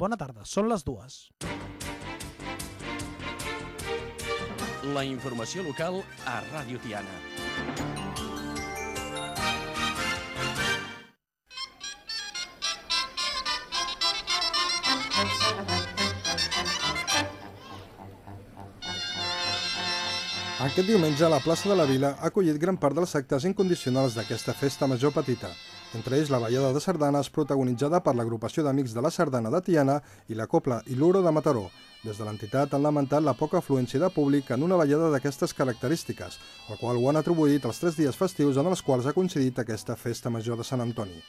Bona tarda, són les dues. La informació local a Ràdio Tiana. Aquest diumenge la plaça de la Vila ha acollit gran part dels actes incondicionals d'aquesta festa major petita, entre ells la ballada de sardanes protagonitzada per l'agrupació d'amics de la sardana de Tiana i la Copla i l'Uro de Mataró. Des de l'entitat han lamentat la poca afluència de públic en una ballada d'aquestes característiques, el qual ho han atribuït als tres dies festius en els quals ha coincidit aquesta festa major de Sant Antoni.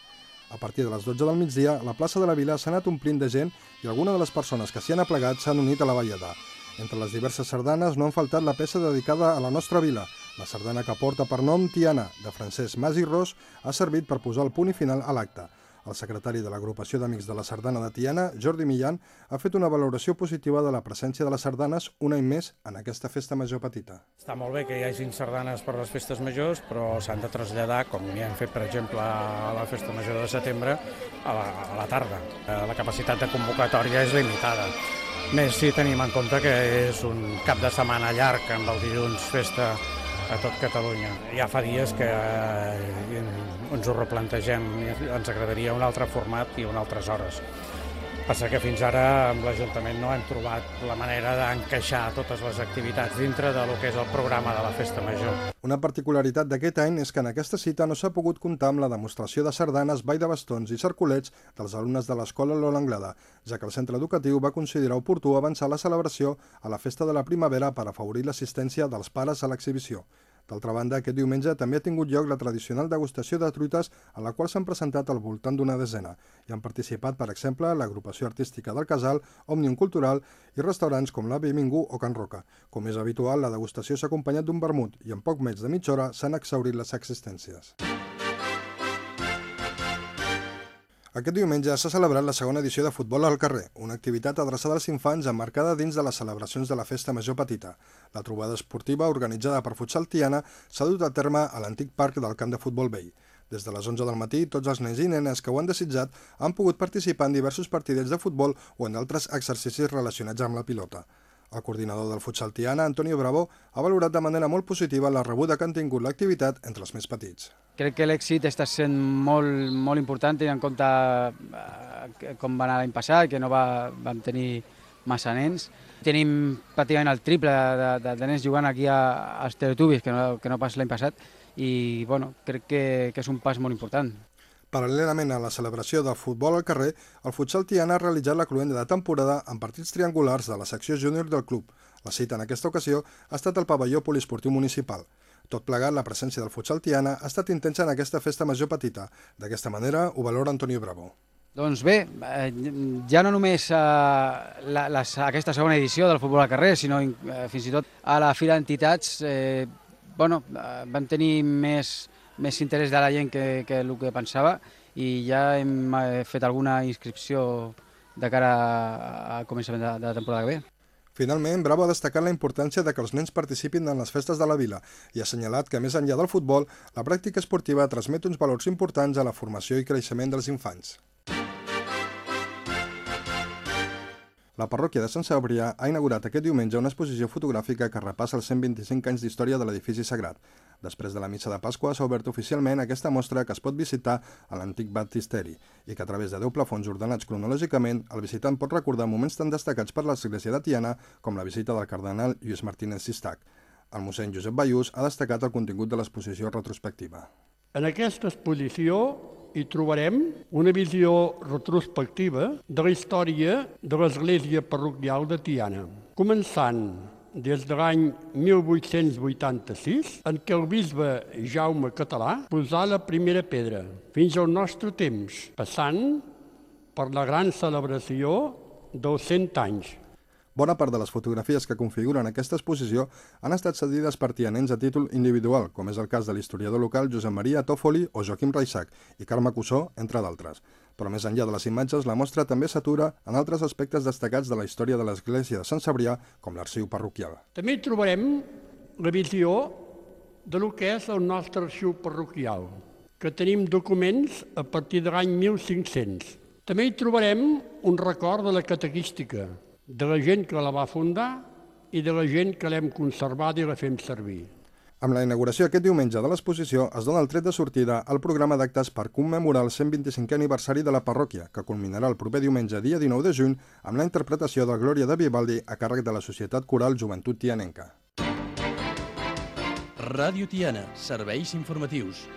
A partir de les 12 del migdia, la plaça de la Vila s'ha anat omplint de gent i algunes de les persones que s'hi han aplegat s'han unit a la ballada. Entre les diverses sardanes no han faltat la peça dedicada a la nostra vila. La sardana que porta per nom Tiana, de Francesc Mas i Ros, ha servit per posar el punt i final a l'acte. El secretari de l'agrupació d'Amics de la Sardana de Tiana, Jordi Millan, ha fet una valoració positiva de la presència de les sardanes un any més en aquesta festa major petita. Està molt bé que hi hagin sardanes per les festes majors, però s'han de traslladar, com hi han fet, per exemple, a la festa major de setembre, a la, a la tarda. Eh, La capacitat de convocatòria és limitada. Més si tenim en compte que és un cap de setmana llarg amb el dilluns festa a tot Catalunya. Ja fa dies que eh, ens ho replantegem, ens agradaria un altre format i unes altres hores. Passa que fins ara amb l'Ajuntament no hem trobat la manera d'encaixar totes les activitats dintre de lo que és el programa de la Festa Major. Una particularitat d'aquest any és que en aquesta cita no s'ha pogut comptar amb la demostració de sardanes, ball de bastons i circulets dels alumnes de l'escola Lola Anglada, ja que el centre educatiu va considerar oportú avançar la celebració a la festa de la primavera per afavorir l'assistència dels pares a l'exhibició. D'altra banda, aquest diumenge també ha tingut lloc la tradicional degustació de truites en la qual s'han presentat al voltant d'una desena i han participat, per exemple, l'agrupació artística del Casal, Òmnium Cultural i restaurants com l'Ave Mingú o Can Roca. Com és habitual, la degustació s'ha acompanyat d'un vermut i en poc menys de mitja hora s'han exhaurit les existències. Aquest diumenge s'ha celebrat la segona edició de Futbol al carrer, una activitat adreçada als infants emmarcada dins de les celebracions de la Festa Major Petita. La trobada esportiva organitzada per Futsal Tiana s'ha dut a terme a l'antic parc del camp de futbol vell. Des de les 11 del matí, tots els nens i nenes que ho han desitjat han pogut participar en diversos partidets de futbol o en altres exercicis relacionats amb la pilota. El coordinador del futsal Tiana, Antonio Bravo, ha valorat de manera molt positiva la rebuda que han tingut l'activitat entre els més petits. Crec que l'èxit està sent molt, molt important, tenint en compte eh, com va anar l'any passat, que no va, vam tenir massa nens. Tenim pràcticament el triple de, de, de nens jugant aquí a, als Teletubbies, que no, que no pas l'any passat, i bueno, crec que, que és un pas molt important. Paral·lelament a la celebració del futbol al carrer, el futsal Tiana ha realitzat la cluenda de temporada amb partits triangulars de la secció júnior del club. La cita en aquesta ocasió ha estat al pavelló poliesportiu municipal. Tot plegat, la presència del futsal Tiana ha estat intensa en aquesta festa major petita. D'aquesta manera ho valora Antonio Bravo. Doncs bé, eh, ja no només eh, la, la, aquesta segona edició del futbol al carrer, sinó eh, fins i tot a la Fira d'Entitats, eh, bueno, eh, vam tenir més, més interès de la gent que, que el que pensava i ja hem eh, fet alguna inscripció de cara al començament de, de la temporada que ve. Finalment, Bravo ha destacat la importància de que els nens participin en les festes de la vila i ha assenyalat que, més enllà del futbol, la pràctica esportiva transmet uns valors importants a la formació i creixement dels infants. La parròquia de Sant Cebrià ha inaugurat aquest diumenge una exposició fotogràfica que repassa els 125 anys d'història de l'edifici sagrat. Després de la missa de Pasqua s'ha obert oficialment aquesta mostra que es pot visitar a l'antic baptisteri i que a través de 10 plafons ordenats cronològicament el visitant pot recordar moments tan destacats per l'església de Tiana com la visita del cardenal Lluís Martínez Sistac. El mossèn Josep Bayús ha destacat el contingut de l'exposició retrospectiva. En aquesta exposició hi trobarem una visió retrospectiva de la història de l'església parroquial de Tiana, començant des de l'any 1886, en què el bisbe Jaume Català posà la primera pedra, fins al nostre temps, passant per la gran celebració dels 100 anys. Bona part de les fotografies que configuren aquesta exposició han estat cedides per tianens a títol individual, com és el cas de l'historiador local Josep Maria Tòfoli o Joaquim Reixac i Carme Cussó, entre d'altres. Però més enllà de les imatges, la mostra també s'atura en altres aspectes destacats de la història de l'església de Sant Cebrià, com l'arxiu parroquial. També trobarem la visió de lo que és el nostre arxiu parroquial, que tenim documents a partir de l'any 1500. També hi trobarem un record de la catequística, de la gent que la va fundar i de la gent que l'hem conservat i la fem servir. Amb la inauguració aquest diumenge de l'exposició es dona el tret de sortida al programa d'actes per commemorar el 125è aniversari de la parròquia, que culminarà el proper diumenge, dia 19 de juny, amb la interpretació de Glòria de Vivaldi a càrrec de la Societat Coral Joventut Tianenca. Ràdio Tiana, serveis informatius.